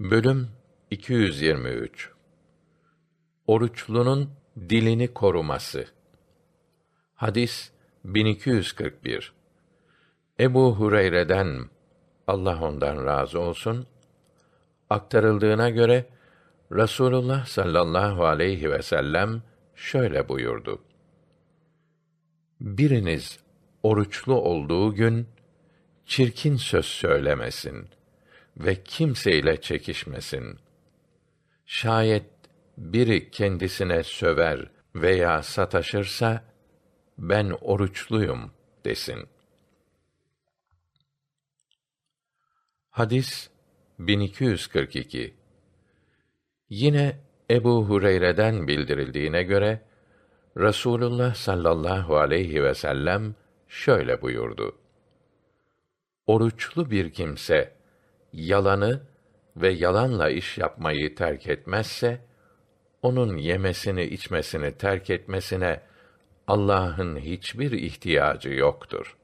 Bölüm 223 Oruçlunun dilini koruması. Hadis 1241. Ebu Hureyre'den Allah ondan razı olsun aktarıldığına göre Rasulullah sallallahu aleyhi ve sellem şöyle buyurdu. Biriniz oruçlu olduğu gün çirkin söz söylemesin ve kimseyle çekişmesin. Şayet biri kendisine söver veya sataşırsa ben oruçluyum desin. Hadis 1242 Yine Ebu Hureyre'den bildirildiğine göre Rasulullah sallallahu aleyhi ve sellem şöyle buyurdu. Oruçlu bir kimse yalanı ve yalanla iş yapmayı terk etmezse onun yemesini içmesini terk etmesine Allah'ın hiçbir ihtiyacı yoktur.''